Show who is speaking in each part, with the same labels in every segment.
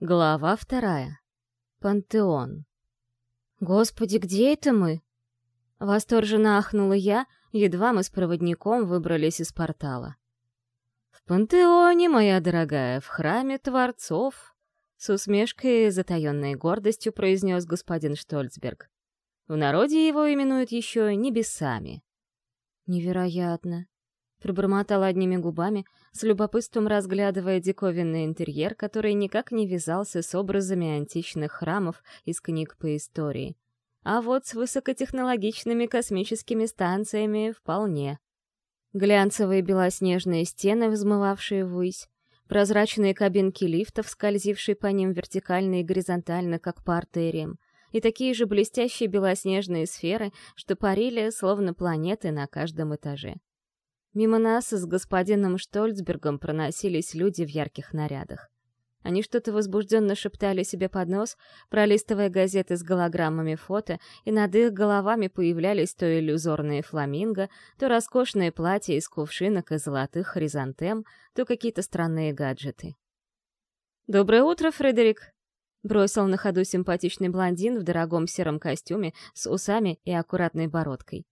Speaker 1: Глава вторая. Пантеон. «Господи, где это мы?» Восторженно ахнула я, едва мы с проводником выбрались из портала. «В пантеоне, моя дорогая, в храме Творцов», — с усмешкой и затаенной гордостью произнес господин Штольцберг. В народе его именуют еще небесами. «Невероятно!» — пробормотала одними губами, с любопытством разглядывая диковинный интерьер, который никак не вязался с образами античных храмов из книг по истории. А вот с высокотехнологичными космическими станциями вполне. Глянцевые белоснежные стены, взмывавшие ввысь, прозрачные кабинки лифтов, скользившие по ним вертикально и горизонтально, как по артериям, и такие же блестящие белоснежные сферы, что парили, словно планеты на каждом этаже. Мимо нас с господином Штольцбергом проносились люди в ярких нарядах. Они что-то возбужденно шептали себе под нос, пролистывая газеты с голограммами фото, и над их головами появлялись то иллюзорные фламинго, то роскошные платья из кувшинок и золотых хризантем, то какие-то странные гаджеты. «Доброе утро, Фредерик!» — бросил на ходу симпатичный блондин в дорогом сером костюме с усами и аккуратной бородкой.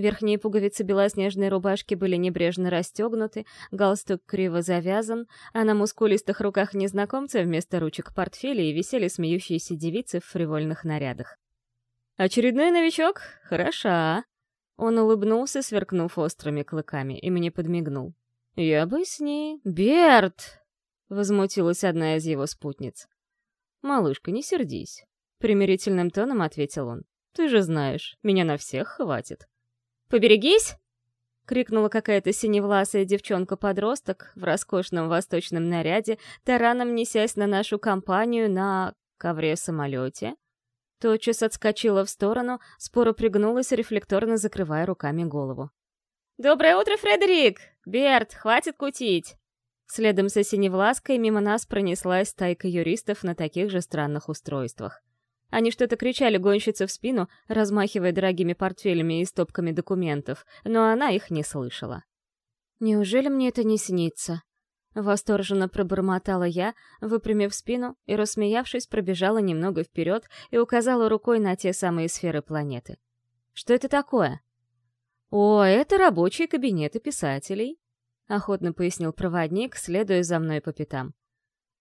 Speaker 1: Верхние пуговицы белоснежной рубашки были небрежно расстегнуты, галстук криво завязан, а на мускулистых руках незнакомца вместо ручек портфелей висели смеющиеся девицы в фривольных нарядах. «Очередной новичок? Хороша!» Он улыбнулся, сверкнув острыми клыками, и мне подмигнул. «Я бы с ней...» «Берт!» — возмутилась одна из его спутниц. «Малышка, не сердись», — примирительным тоном ответил он. «Ты же знаешь, меня на всех хватит». «Поберегись!» — крикнула какая-то синевласая девчонка-подросток в роскошном восточном наряде, тараном несясь на нашу компанию на ковре-самолете. Тотчас отскочила в сторону, споро пригнулась, рефлекторно закрывая руками голову. «Доброе утро, Фредерик! Берт, хватит кутить!» Следом за синевлаской мимо нас пронеслась стайка юристов на таких же странных устройствах. Они что-то кричали гонщице в спину, размахивая дорогими портфелями и стопками документов, но она их не слышала. «Неужели мне это не снится?» Восторженно пробормотала я, выпрямив спину и, рассмеявшись, пробежала немного вперед и указала рукой на те самые сферы планеты. «Что это такое?» «О, это рабочие кабинеты писателей», — охотно пояснил проводник, следуя за мной по пятам.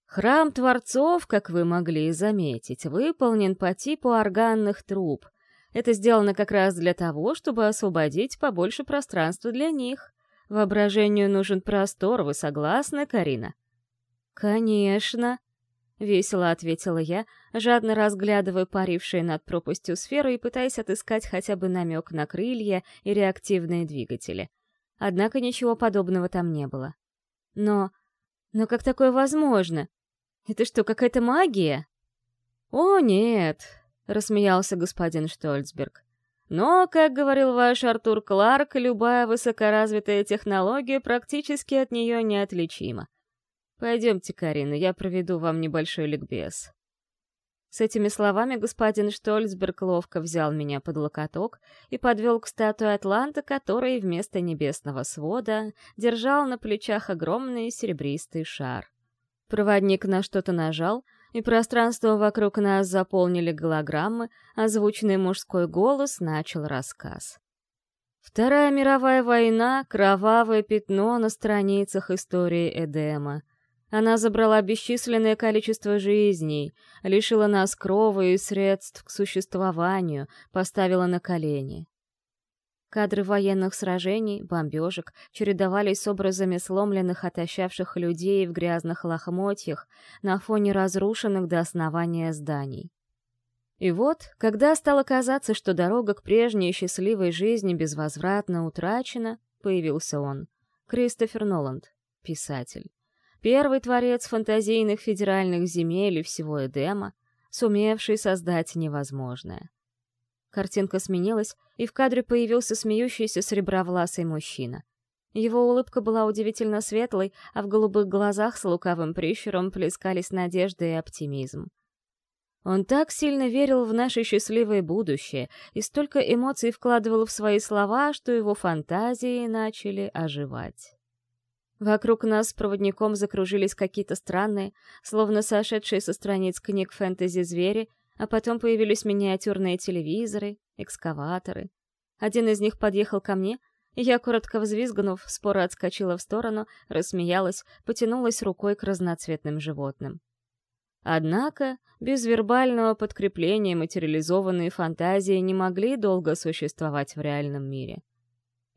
Speaker 1: Храм Творцов, как вы могли заметить, выполнен по типу органных труб. Это сделано как раз для того, чтобы освободить побольше пространства для них. Воображению нужен простор, вы согласны, Карина? «Конечно», — весело ответила я, жадно разглядывая парившие над пропастью сферу и пытаясь отыскать хотя бы намек на крылья и реактивные двигатели. Однако ничего подобного там не было. Но... Но как такое возможно? Это что, какая-то магия? О, нет, рассмеялся господин Штольцберг. Но, как говорил ваш Артур Кларк, любая высокоразвитая технология практически от нее неотличима. Пойдемте, Карина, я проведу вам небольшой ликбез. С этими словами господин Штольцберг ловко взял меня под локоток и подвел к статуе Атланта, который вместо небесного свода держал на плечах огромный серебристый шар. Проводник на что-то нажал, и пространство вокруг нас заполнили голограммы, а звучный мужской голос начал рассказ. Вторая мировая война — кровавое пятно на страницах истории Эдема. Она забрала бесчисленное количество жизней, лишила нас крови и средств к существованию, поставила на колени. Кадры военных сражений, бомбежек чередовались с образами сломленных, отощавших людей в грязных лохмотьях на фоне разрушенных до основания зданий. И вот, когда стало казаться, что дорога к прежней счастливой жизни безвозвратно утрачена, появился он, Кристофер Ноланд, писатель. Первый творец фантазийных федеральных земель и всего Эдема, сумевший создать невозможное. Картинка сменилась, и в кадре появился смеющийся сребровласый мужчина. Его улыбка была удивительно светлой, а в голубых глазах с лукавым прищуром плескались надежда и оптимизм. Он так сильно верил в наше счастливое будущее и столько эмоций вкладывал в свои слова, что его фантазии начали оживать. Вокруг нас с проводником закружились какие-то странные, словно сошедшие со страниц книг фэнтези звери, а потом появились миниатюрные телевизоры, экскаваторы. Один из них подъехал ко мне, и я, коротко взвизгнув, споро отскочила в сторону, рассмеялась, потянулась рукой к разноцветным животным. Однако, без вербального подкрепления материализованные фантазии не могли долго существовать в реальном мире.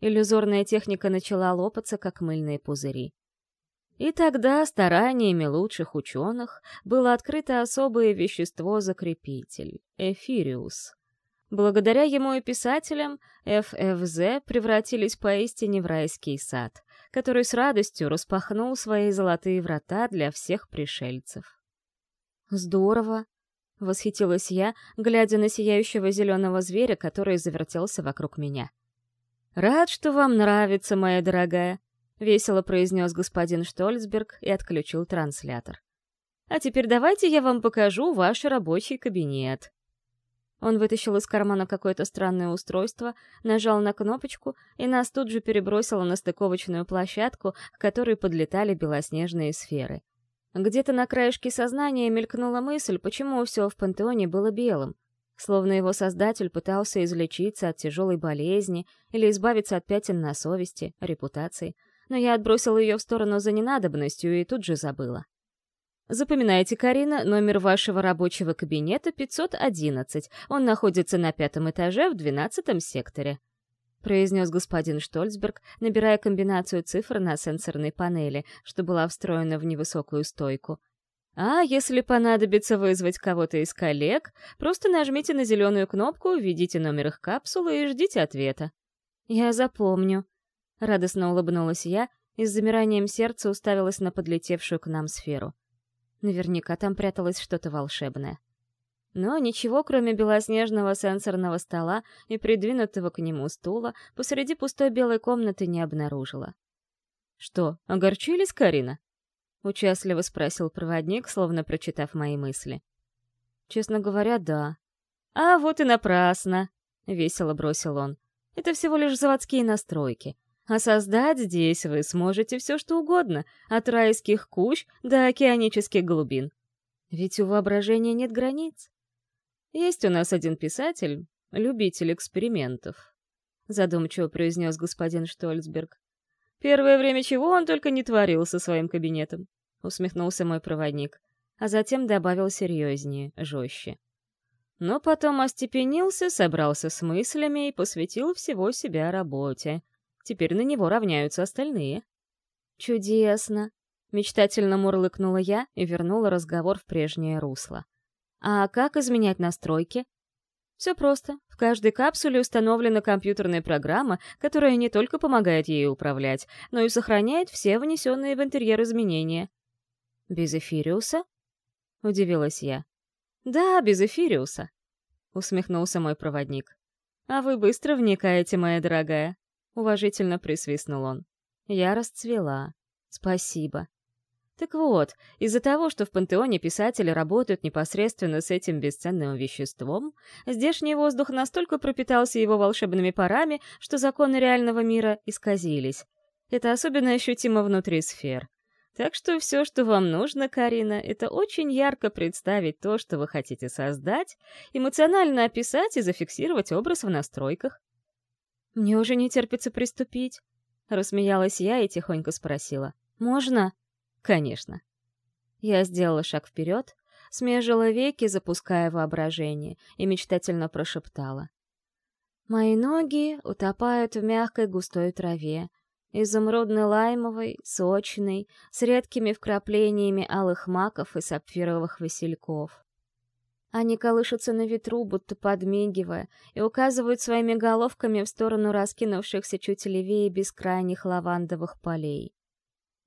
Speaker 1: Иллюзорная техника начала лопаться, как мыльные пузыри. И тогда стараниями лучших ученых было открыто особое вещество-закрепитель — эфириус. Благодаря ему и писателям ФФЗ превратились поистине в райский сад, который с радостью распахнул свои золотые врата для всех пришельцев. «Здорово!» — восхитилась я, глядя на сияющего зеленого зверя, который завертелся вокруг меня. «Рад, что вам нравится, моя дорогая», — весело произнес господин Штольцберг и отключил транслятор. «А теперь давайте я вам покажу ваш рабочий кабинет». Он вытащил из кармана какое-то странное устройство, нажал на кнопочку, и нас тут же перебросило на стыковочную площадку, к которой подлетали белоснежные сферы. Где-то на краешке сознания мелькнула мысль, почему все в пантеоне было белым словно его создатель пытался излечиться от тяжелой болезни или избавиться от пятен на совести, репутации, но я отбросила ее в сторону за ненадобностью и тут же забыла. Запоминайте, Карина, номер вашего рабочего кабинета 511. Он находится на пятом этаже в двенадцатом секторе. произнес господин Штольцберг, набирая комбинацию цифр на сенсорной панели, что была встроена в невысокую стойку — а если понадобится вызвать кого-то из коллег, просто нажмите на зеленую кнопку, введите номер их капсулы и ждите ответа. Я запомню. Радостно улыбнулась я и с замиранием сердца уставилась на подлетевшую к нам сферу. Наверняка там пряталось что-то волшебное. Но ничего, кроме белоснежного сенсорного стола и придвинутого к нему стула, посреди пустой белой комнаты не обнаружила. «Что, огорчились, Карина?» — участливо спросил проводник, словно прочитав мои мысли. «Честно говоря, да». «А вот и напрасно!» — весело бросил он. «Это всего лишь заводские настройки. А создать здесь вы сможете все что угодно, от райских кущ до океанических глубин. Ведь у воображения нет границ. Есть у нас один писатель, любитель экспериментов», — задумчиво произнес господин Штольцберг. Первое время чего он только не творил со своим кабинетом, усмехнулся мой проводник, а затем добавил серьезнее, жестче. Но потом остепенился, собрался с мыслями и посвятил всего себя работе. Теперь на него равняются остальные. «Чудесно!» — мечтательно мурлыкнула я и вернула разговор в прежнее русло. «А как изменять настройки?» Все просто. В каждой капсуле установлена компьютерная программа, которая не только помогает ей управлять, но и сохраняет все внесенные в интерьер изменения. «Без Эфириуса?» — удивилась я. «Да, без Эфириуса», — усмехнулся мой проводник. «А вы быстро вникаете, моя дорогая», — уважительно присвистнул он. Я расцвела. «Спасибо. Так вот, из-за того, что в пантеоне писатели работают непосредственно с этим бесценным веществом, здешний воздух настолько пропитался его волшебными парами, что законы реального мира исказились. Это особенно ощутимо внутри сфер. Так что все, что вам нужно, Карина, это очень ярко представить то, что вы хотите создать, эмоционально описать и зафиксировать образ в настройках. «Мне уже не терпится приступить», — рассмеялась я и тихонько спросила. «Можно?» Конечно. Я сделала шаг вперед, смежила веки, запуская воображение, и мечтательно прошептала. Мои ноги утопают в мягкой густой траве, изумрудно-лаймовой, сочной, с редкими вкраплениями алых маков и сапфировых васильков. Они колышутся на ветру, будто подмигивая, и указывают своими головками в сторону раскинувшихся чуть левее бескрайних лавандовых полей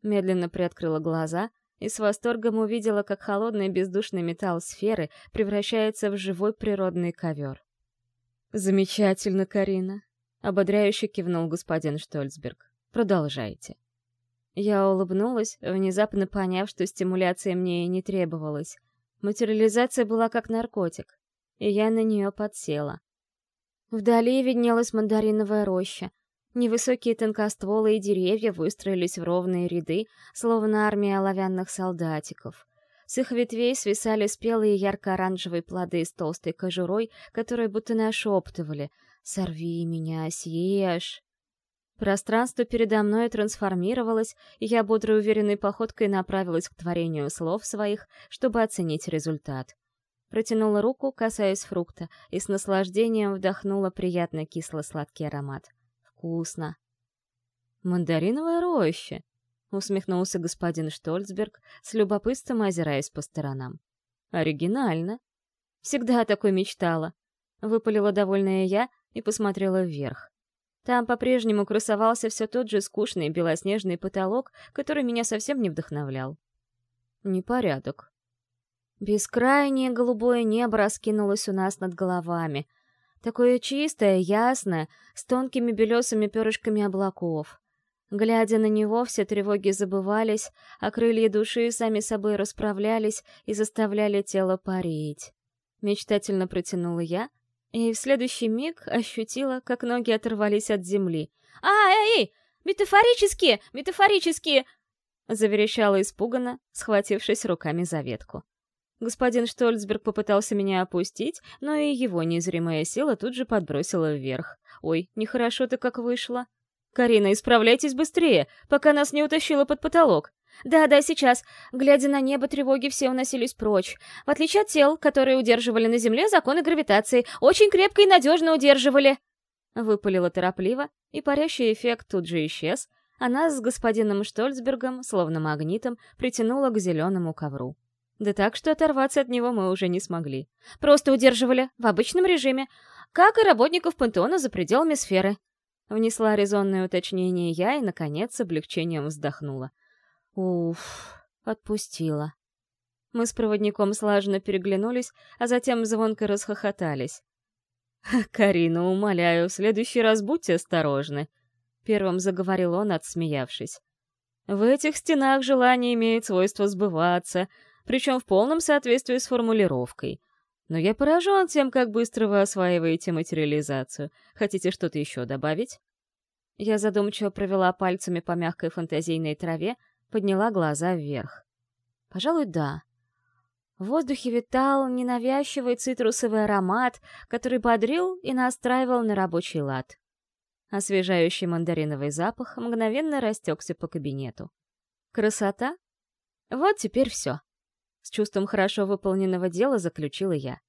Speaker 1: медленно приоткрыла глаза и с восторгом увидела, как холодный бездушный металл сферы превращается в живой природный ковер. «Замечательно, Карина!» — ободряюще кивнул господин Штольцберг. «Продолжайте». Я улыбнулась, внезапно поняв, что стимуляция мне и не требовалась. Материализация была как наркотик, и я на нее подсела. Вдали виднелась мандариновая роща, Невысокие тонкостволые деревья выстроились в ровные ряды, словно армия оловянных солдатиков. С их ветвей свисали спелые ярко-оранжевые плоды с толстой кожурой, которые будто нашептывали «Сорви меня, съешь!». Пространство передо мной трансформировалось, и я бодрой уверенной походкой направилась к творению слов своих, чтобы оценить результат. Протянула руку, касаясь фрукта, и с наслаждением вдохнула приятно кисло-сладкий аромат вкусно. «Мандариновая роща!» — усмехнулся господин Штольцберг, с любопытством озираясь по сторонам. «Оригинально!» «Всегда такой мечтала!» — выпалила довольная я и посмотрела вверх. Там по-прежнему красовался все тот же скучный белоснежный потолок, который меня совсем не вдохновлял. Непорядок. Бескрайнее голубое небо раскинулось у нас над головами, Такое чистое, ясное, с тонкими белесыми перышками облаков. Глядя на него, все тревоги забывались, а крылья души сами собой расправлялись и заставляли тело парить. Мечтательно протянула я, и в следующий миг ощутила, как ноги оторвались от земли. «А, эй, эй! Метафорические! Метафорические!» Заверещала испуганно, схватившись руками за ветку. Господин Штольцберг попытался меня опустить, но и его незримая сила тут же подбросила вверх. Ой, нехорошо-то как вышло. «Карина, исправляйтесь быстрее, пока нас не утащило под потолок!» «Да-да, сейчас. Глядя на небо, тревоги все уносились прочь. В отличие от тел, которые удерживали на Земле законы гравитации, очень крепко и надежно удерживали!» Выпалила торопливо, и парящий эффект тут же исчез, а нас с господином Штольцбергом, словно магнитом, притянуло к зеленому ковру. Да так, что оторваться от него мы уже не смогли. Просто удерживали, в обычном режиме, как и работников пантеона за пределами сферы. Внесла резонное уточнение я и, наконец, с облегчением вздохнула. Уф, отпустила. Мы с проводником слаженно переглянулись, а затем звонко расхохотались. «Карина, умоляю, в следующий раз будьте осторожны», — первым заговорил он, отсмеявшись. «В этих стенах желание имеет свойство сбываться, причем в полном соответствии с формулировкой. Но я поражен тем, как быстро вы осваиваете материализацию. Хотите что-то еще добавить? Я задумчиво провела пальцами по мягкой фантазийной траве, подняла глаза вверх. Пожалуй, да. В воздухе витал ненавязчивый цитрусовый аромат, который бодрил и настраивал на рабочий лад. Освежающий мандариновый запах мгновенно растекся по кабинету. Красота? Вот теперь все. С чувством хорошо выполненного дела заключила я.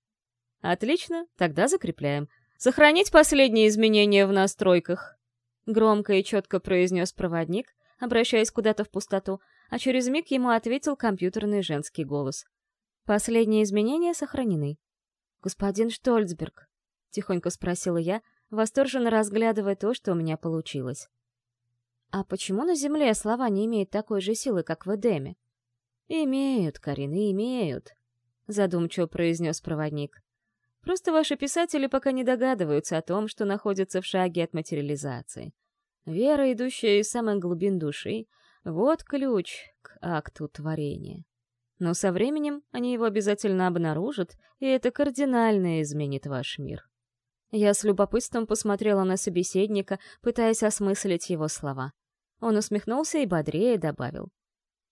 Speaker 1: Отлично, тогда закрепляем. Сохранить последние изменения в настройках. Громко и четко произнес проводник, обращаясь куда-то в пустоту, а через миг ему ответил компьютерный женский голос. Последние изменения сохранены. «Господин Штольцберг», — тихонько спросила я, восторженно разглядывая то, что у меня получилось. «А почему на Земле слова не имеют такой же силы, как в Эдеме?» «Имеют, Карина, имеют», — задумчиво произнес проводник. «Просто ваши писатели пока не догадываются о том, что находятся в шаге от материализации. Вера, идущая из самых глубин души, — вот ключ к акту творения. Но со временем они его обязательно обнаружат, и это кардинально изменит ваш мир». Я с любопытством посмотрела на собеседника, пытаясь осмыслить его слова. Он усмехнулся и бодрее добавил.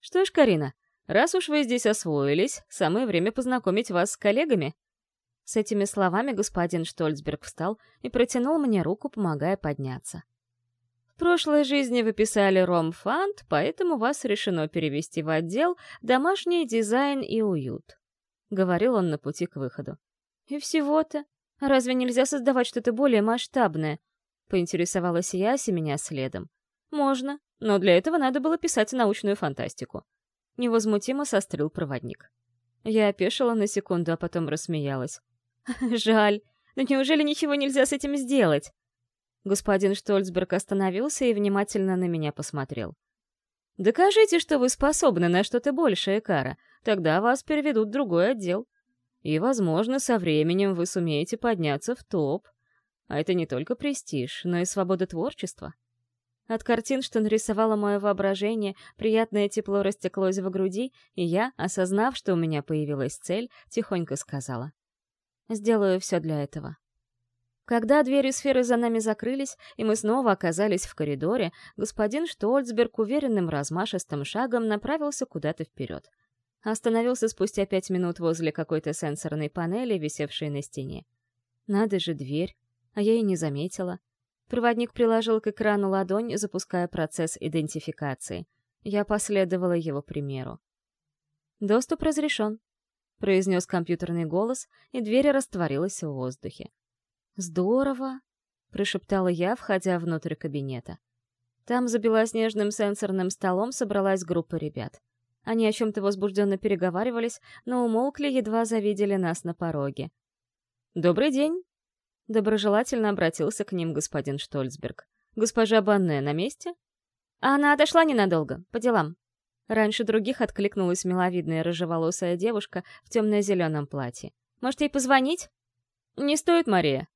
Speaker 1: «Что ж, Карина, Раз уж вы здесь освоились, самое время познакомить вас с коллегами». С этими словами господин Штольцберг встал и протянул мне руку, помогая подняться. В прошлой жизни вы писали ромфанд, поэтому вас решено перевести в отдел «Домашний дизайн и уют», — говорил он на пути к выходу. «И всего-то? Разве нельзя создавать что-то более масштабное?» — поинтересовалась я, меня следом. «Можно, но для этого надо было писать научную фантастику. Невозмутимо сострил проводник. Я опешила на секунду, а потом рассмеялась. «Жаль, но неужели ничего нельзя с этим сделать?» Господин Штольцберг остановился и внимательно на меня посмотрел. «Докажите, что вы способны на что-то большее, Кара, тогда вас переведут в другой отдел. И, возможно, со временем вы сумеете подняться в топ. А это не только престиж, но и свобода творчества». От картин, что нарисовало мое воображение, приятное тепло растеклось в груди, и я, осознав, что у меня появилась цель, тихонько сказала. «Сделаю все для этого». Когда двери сферы за нами закрылись, и мы снова оказались в коридоре, господин Штольцберг уверенным размашистым шагом направился куда-то вперед. Остановился спустя пять минут возле какой-то сенсорной панели, висевшей на стене. Надо же, дверь. А я и не заметила. Проводник приложил к экрану ладонь, запуская процесс идентификации. Я последовала его примеру. «Доступ разрешен», — произнес компьютерный голос, и дверь растворилась в воздухе. «Здорово!» — прошептала я, входя внутрь кабинета. Там за белоснежным сенсорным столом собралась группа ребят. Они о чем-то возбужденно переговаривались, но умолкли, едва завидели нас на пороге. «Добрый день!» — доброжелательно обратился к ним господин Штольцберг. «Госпожа Банне на месте?» «Она отошла ненадолго, по делам». Раньше других откликнулась миловидная рыжеволосая девушка в темно-зеленом платье. «Может, ей позвонить?» «Не стоит, Мария»,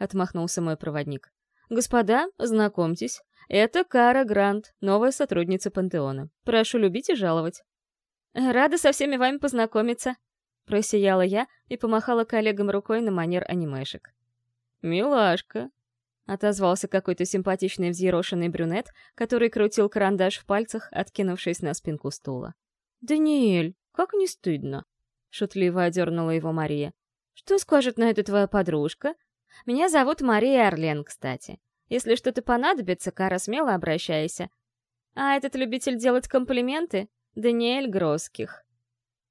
Speaker 1: отмахнулся мой проводник. «Господа, знакомьтесь, это Кара Грант, новая сотрудница Пантеона. Прошу любить и жаловать». «Рада со всеми вами познакомиться», — просияла я и помахала коллегам рукой на манер анимешек. «Милашка», — отозвался какой-то симпатичный взъерошенный брюнет, который крутил карандаш в пальцах, откинувшись на спинку стула. «Даниэль, как не стыдно!» — шутливо одернула его Мария. «Что скажет на это твоя подружка? Меня зовут Мария Орлен, кстати. Если что-то понадобится, Кара, смело обращайся. А этот любитель делать комплименты — Даниэль Гроских.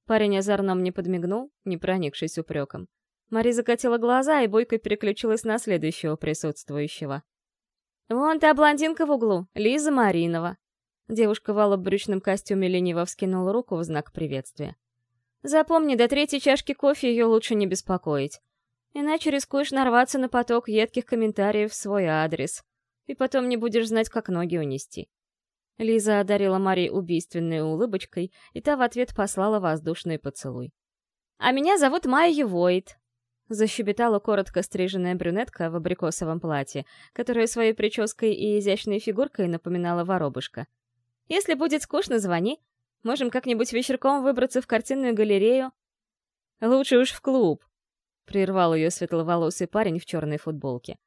Speaker 1: Парень озорно мне подмигнул, не проникшись упреком. Мари закатила глаза и бойко переключилась на следующего присутствующего. «Вон та блондинка в углу, Лиза Маринова». Девушка в брючном костюме лениво вскинула руку в знак приветствия. «Запомни, до третьей чашки кофе ее лучше не беспокоить. Иначе рискуешь нарваться на поток едких комментариев в свой адрес. И потом не будешь знать, как ноги унести. Лиза одарила Мари убийственной улыбочкой, и та в ответ послала воздушный поцелуй. «А меня зовут Майя Войт», — защебетала коротко стриженная брюнетка в абрикосовом платье, которая своей прической и изящной фигуркой напоминала воробушка. «Если будет скучно, звони. Можем как-нибудь вечерком выбраться в картинную галерею». «Лучше уж в клуб», прервал ее светловолосый парень в черной футболке.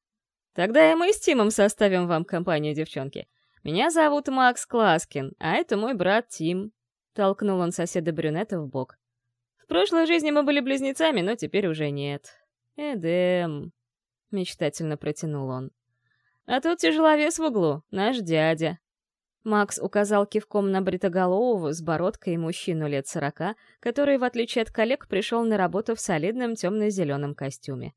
Speaker 1: «Тогда и мы с Тимом составим вам компанию, девчонки. Меня зовут Макс Класкин, а это мой брат Тим», — толкнул он соседа брюнета в бок. «В прошлой жизни мы были близнецами, но теперь уже нет. Эдем», — мечтательно протянул он. «А тут тяжеловес в углу, наш дядя, Макс указал кивком на бритоголового с бородкой мужчину лет сорока, который, в отличие от коллег, пришел на работу в солидном темно-зеленом костюме.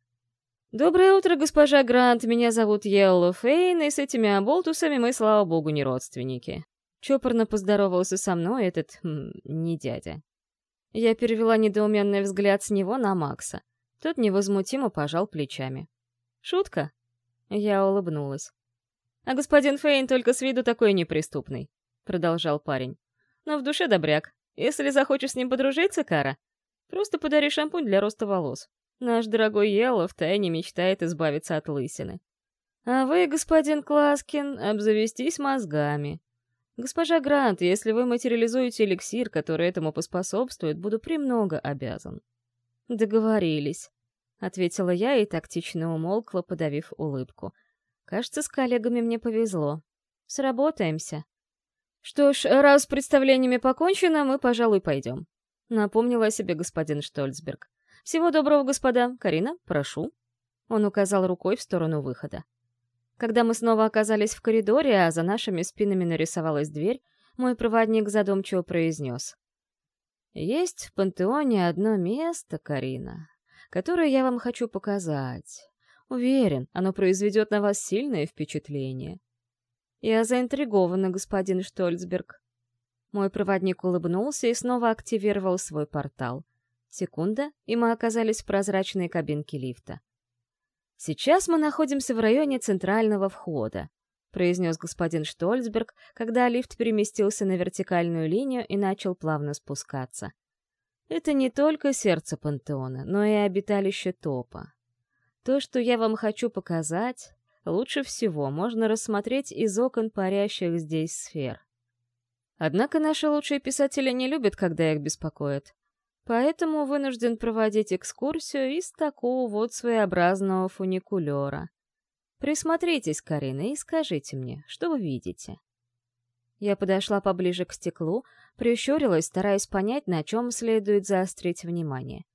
Speaker 1: «Доброе утро, госпожа Грант, меня зовут Йелло Фейн, и с этими оболтусами мы, слава богу, не родственники». Чопорно поздоровался со мной этот... Хм, не дядя. Я перевела недоуменный взгляд с него на Макса. Тот невозмутимо пожал плечами. «Шутка?» Я улыбнулась. А господин Фейн только с виду такой неприступный», — продолжал парень. «Но в душе добряк. Если захочешь с ним подружиться, Кара, просто подари шампунь для роста волос. Наш дорогой Йелло втайне мечтает избавиться от лысины. А вы, господин Класкин, обзавестись мозгами. Госпожа Грант, если вы материализуете эликсир, который этому поспособствует, буду премного обязан». «Договорились», — ответила я и тактично умолкла, подавив улыбку. — Кажется, с коллегами мне повезло. Сработаемся. Что ж, раз с представлениями покончено, мы, пожалуй, пойдем. Напомнила о себе господин Штольцберг. Всего доброго, господа. Карина, прошу. Он указал рукой в сторону выхода. Когда мы снова оказались в коридоре, а за нашими спинами нарисовалась дверь, мой проводник задумчиво произнес. «Есть в пантеоне одно место, Карина, которое я вам хочу показать. Уверен, оно произведет на вас сильное впечатление. Я заинтригована, господин Штольцберг. Мой проводник улыбнулся и снова активировал свой портал. Секунда, и мы оказались в прозрачной кабинке лифта. «Сейчас мы находимся в районе центрального входа», произнес господин Штольцберг, когда лифт переместился на вертикальную линию и начал плавно спускаться. «Это не только сердце пантеона, но и обиталище топа. То, что я вам хочу показать, лучше всего можно рассмотреть из окон парящих здесь сфер. Однако наши лучшие писатели не любят, когда их беспокоят. Поэтому вынужден проводить экскурсию из такого вот своеобразного фуникулера. Присмотритесь, Карина, и скажите мне, что вы видите. Я подошла поближе к стеклу, прищурилась, стараясь понять, на чем следует заострить внимание.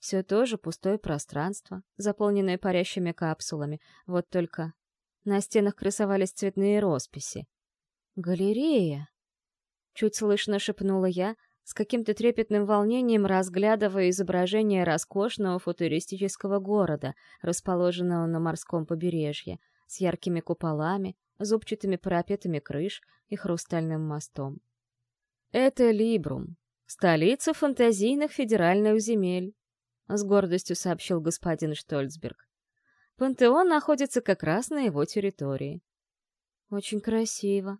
Speaker 1: Все то же пустое пространство, заполненное парящими капсулами, вот только на стенах красовались цветные росписи. «Галерея!» Чуть слышно шепнула я, с каким-то трепетным волнением разглядывая изображение роскошного футуристического города, расположенного на морском побережье, с яркими куполами, зубчатыми парапетами крыш и хрустальным мостом. Это Либрум, столица фантазийных федеральных земель, с гордостью сообщил господин Штольцберг. Пантеон находится как раз на его территории. Очень красиво,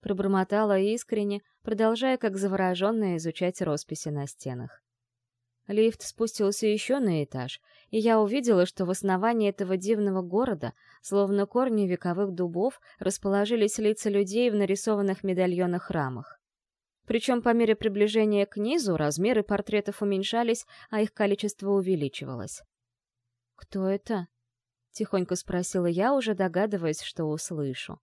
Speaker 1: пробормотала искренне, продолжая как завороженная изучать росписи на стенах. Лифт спустился еще на этаж, и я увидела, что в основании этого дивного города, словно корни вековых дубов, расположились лица людей в нарисованных медальонах рамах. Причем по мере приближения к низу размеры портретов уменьшались, а их количество увеличивалось. «Кто это?» — тихонько спросила я, уже догадываясь, что услышу.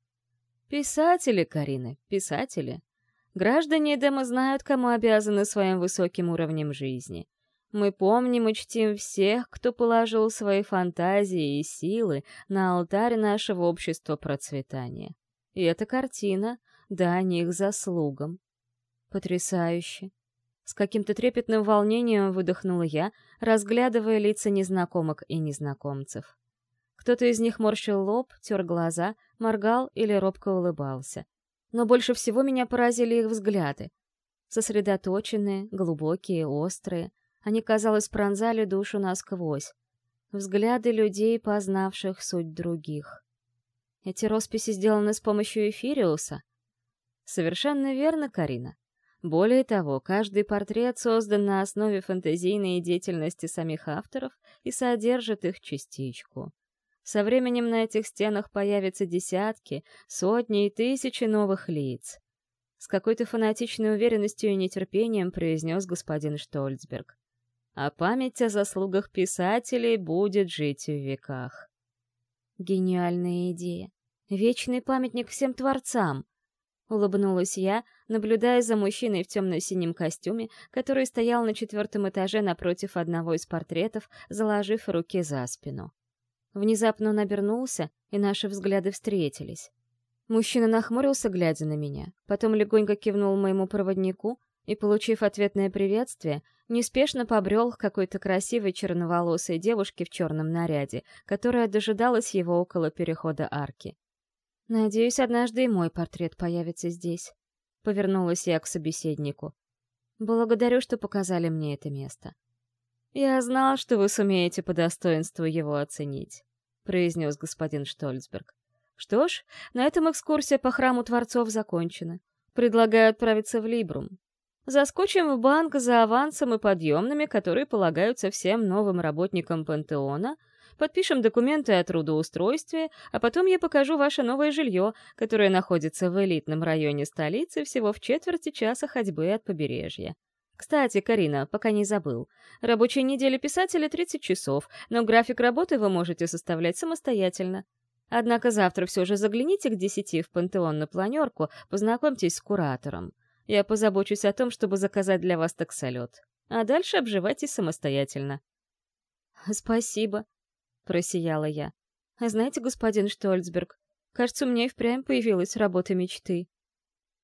Speaker 1: «Писатели, Карина, писатели. Граждане Эдема знают, кому обязаны своим высоким уровнем жизни. Мы помним и чтим всех, кто положил свои фантазии и силы на алтарь нашего общества процветания. И эта картина — дань их заслугам. Потрясающе. С каким-то трепетным волнением выдохнула я, разглядывая лица незнакомок и незнакомцев. Кто-то из них морщил лоб, тер глаза, моргал или робко улыбался. Но больше всего меня поразили их взгляды. Сосредоточенные, глубокие, острые. Они, казалось, пронзали душу насквозь. Взгляды людей, познавших суть других. Эти росписи сделаны с помощью Эфириуса? Совершенно верно, Карина. Более того, каждый портрет создан на основе фантазийной деятельности самих авторов и содержит их частичку. Со временем на этих стенах появятся десятки, сотни и тысячи новых лиц. С какой-то фанатичной уверенностью и нетерпением произнес господин Штольцберг. А память о заслугах писателей будет жить в веках. Гениальная идея. Вечный памятник всем творцам. Улыбнулась я, наблюдая за мужчиной в темно-синем костюме, который стоял на четвертом этаже напротив одного из портретов, заложив руки за спину. Внезапно он обернулся, и наши взгляды встретились. Мужчина нахмурился, глядя на меня, потом легонько кивнул моему проводнику и, получив ответное приветствие, неспешно побрел к какой-то красивой черноволосой девушке в черном наряде, которая дожидалась его около перехода арки. «Надеюсь, однажды и мой портрет появится здесь», — повернулась я к собеседнику. «Благодарю, что показали мне это место. «Я знал, что вы сумеете по достоинству его оценить», — произнес господин Штольцберг. «Что ж, на этом экскурсия по храму Творцов закончена. Предлагаю отправиться в Либрум. Заскочим в банк за авансом и подъемными, которые полагаются всем новым работникам пантеона, подпишем документы о трудоустройстве, а потом я покажу ваше новое жилье, которое находится в элитном районе столицы всего в четверти часа ходьбы от побережья. Кстати, Карина, пока не забыл. Рабочая неделя писателя 30 часов, но график работы вы можете составлять самостоятельно. Однако завтра все же загляните к 10 в пантеон на планерку, познакомьтесь с куратором. Я позабочусь о том, чтобы заказать для вас таксолет. А дальше обживайтесь самостоятельно. «Спасибо», — просияла я. «Знаете, господин Штольцберг, кажется, у меня и впрямь появилась работа мечты».